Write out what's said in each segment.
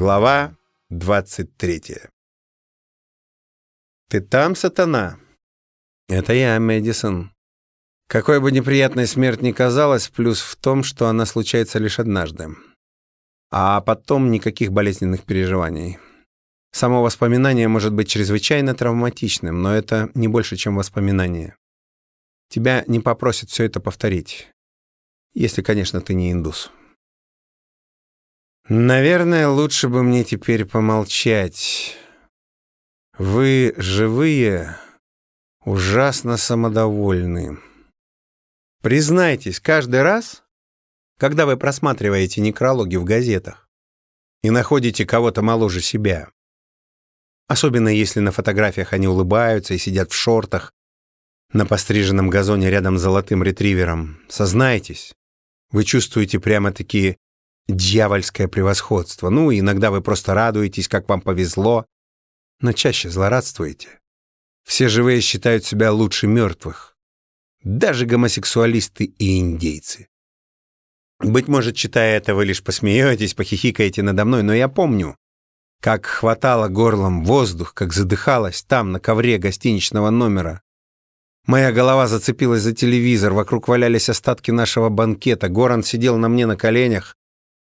Глава 23 «Ты там, сатана?» «Это я, Мэдисон». Какой бы неприятной смерть ни казалась, плюс в том, что она случается лишь однажды. А потом никаких болезненных переживаний. Само воспоминание может быть чрезвычайно травматичным, но это не больше, чем воспоминание. Тебя не попросят все это повторить. Если, конечно, ты не индус. Наверное, лучше бы мне теперь помолчать. Вы живые, ужасно самодовольны. Признайтесь, каждый раз, когда вы просматриваете некрологи в газетах и находите кого-то моложе себя, особенно если на фотографиях они улыбаются и сидят в шортах на постриженном газоне рядом с золотым ретривером, сознайтесь, вы чувствуете прямо-таки дьявольское превосходство. Ну, иногда вы просто радуетесь, как вам повезло, но чаще злорадствуете. Все живые считают себя лучше мертвых. Даже гомосексуалисты и индейцы. Быть может, читая это, вы лишь посмеетесь, похихикаете надо мной, но я помню, как хватало горлом воздух, как задыхалась там, на ковре гостиничного номера. Моя голова зацепилась за телевизор, вокруг валялись остатки нашего банкета. Горан сидел на мне на коленях,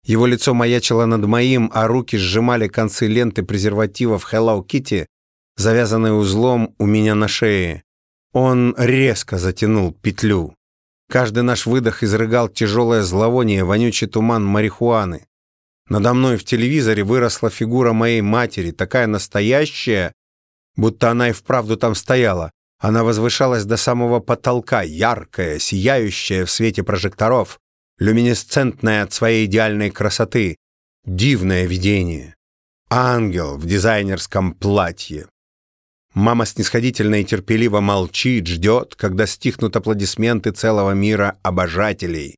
его лицо маячило над моим, а руки сжимали концы ленты презервативов Hello Kitty, завязанной узлом у меня на шее. Он резко затянул петлю. Каждый наш выдох изрыгал тяжелое зловоние, вонючий туман марихуаны. Надо мной в телевизоре выросла фигура моей матери, такая настоящая, будто она и вправду там стояла. Она возвышалась до самого потолка, яркая, сияющая в свете прожекторов люминесцентная от своей идеальной красоты, дивное видение. Ангел в дизайнерском платье. Мама снисходительно и терпеливо молчит, ждет, когда стихнут аплодисменты целого мира обожателей.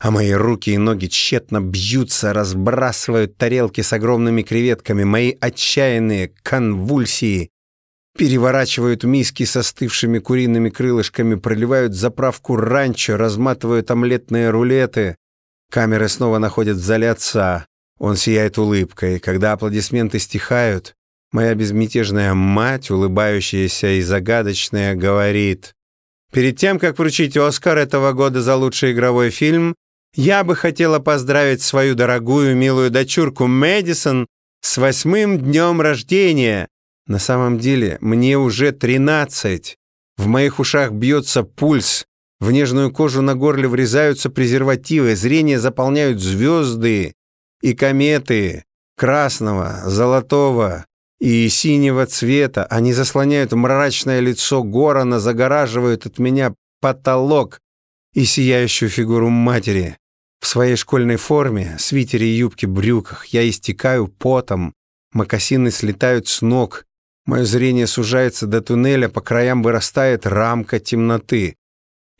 А мои руки и ноги тщетно бьются, разбрасывают тарелки с огромными креветками. Мои отчаянные конвульсии переворачивают миски с остывшими куриными крылышками, проливают заправку ранчо, разматывают омлетные рулеты. Камеры снова находят в зале отца. Он сияет улыбкой. Когда аплодисменты стихают, моя безмятежная мать, улыбающаяся и загадочная, говорит, «Перед тем, как вручить Оскар этого года за лучший игровой фильм, я бы хотела поздравить свою дорогую, милую дочурку Мэдисон с восьмым днем рождения. На самом деле мне уже тринадцать. В моих ушах бьется пульс. В нежную кожу на горле врезаются презервативы. Зрение заполняют звезды и кометы красного, золотого и синего цвета. Они заслоняют мрачное лицо Горана, загораживают от меня потолок и сияющую фигуру матери. В своей школьной форме, свитере и юбке, брюках я истекаю потом, мокасины слетают с ног, Мое зрение сужается до туннеля, по краям вырастает рамка темноты.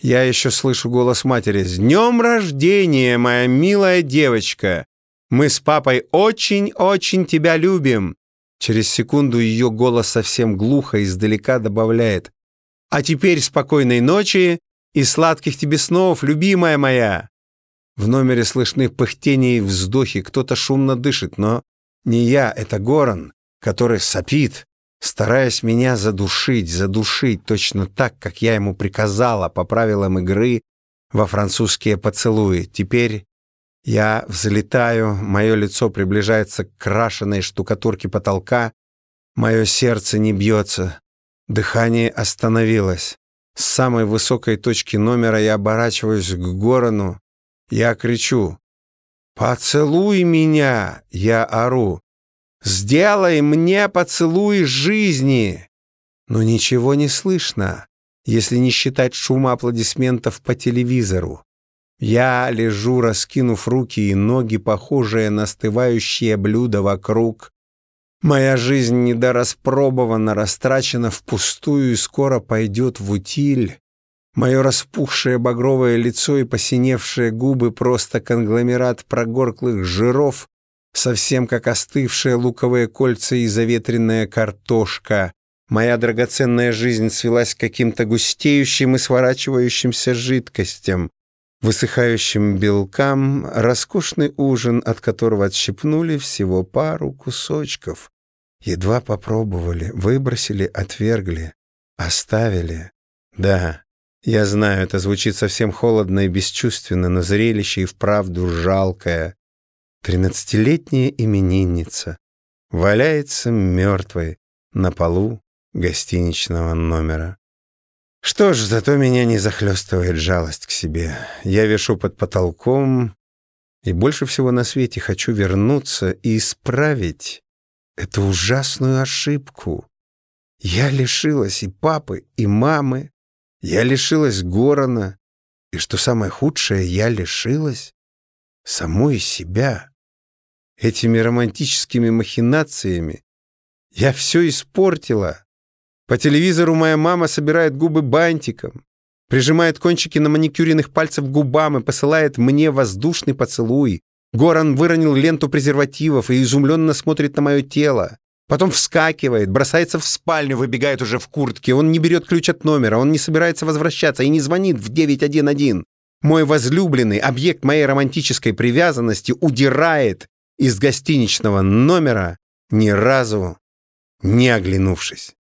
Я еще слышу голос матери. «С днем рождения, моя милая девочка! Мы с папой очень-очень тебя любим!» Через секунду ее голос совсем глухо издалека добавляет. «А теперь спокойной ночи и сладких тебе снов, любимая моя!» В номере слышны пыхтения и вздохи, кто-то шумно дышит, но не я, это Горан, который сопит, стараясь меня задушить, задушить точно так, как я ему приказала по правилам игры во французские поцелуи. Теперь я взлетаю, мое лицо приближается к крашенной штукатурке потолка, мое сердце не бьется, дыхание остановилось. С самой высокой точки номера я оборачиваюсь к Горону, я кричу «Поцелуй меня!» Я ору. Сделай мне поцелуй жизни!» Но ничего не слышно, если не считать шума аплодисментов по телевизору. Я лежу, раскинув руки и ноги, похожие на остывающее блюдо вокруг. Моя жизнь недораспробована, растрачена впустую и скоро пойдет в утиль. Мое распухшее багровое лицо и посиневшие губы просто конгломерат прогорклых жиров, совсем как остывшие луковые кольца и заветренная картошка. Моя драгоценная жизнь свелась к каким-то густеющим и сворачивающимся жидкостям. высыхающим белкам роскошный ужин, от которого отщипнули всего пару кусочков. Едва попробовали, выбросили, отвергли, оставили. Да, я знаю, это звучит совсем холодно и бесчувственно, но зрелище и вправду жалкое. Тринадцатилетняя именинница валяется мертвой на полу гостиничного номера. Что ж, зато меня не захлестывает жалость к себе. Я вешу под потолком, и больше всего на свете хочу вернуться и исправить эту ужасную ошибку. Я лишилась и папы, и мамы, я лишилась Горона, и, что самое худшее, я лишилась самой себя. Этими романтическими махинациями я все испортила. По телевизору моя мама собирает губы бантиком, прижимает кончики на маникюренных пальцев губам и посылает мне воздушный поцелуй. Горан выронил ленту презервативов и изумленно смотрит на мое тело. Потом вскакивает, бросается в спальню, выбегает уже в куртке. Он не берет ключ от номера, он не собирается возвращаться и не звонит в 911. Мой возлюбленный, объект моей романтической привязанности, удирает из гостиничного номера, ни разу не оглянувшись.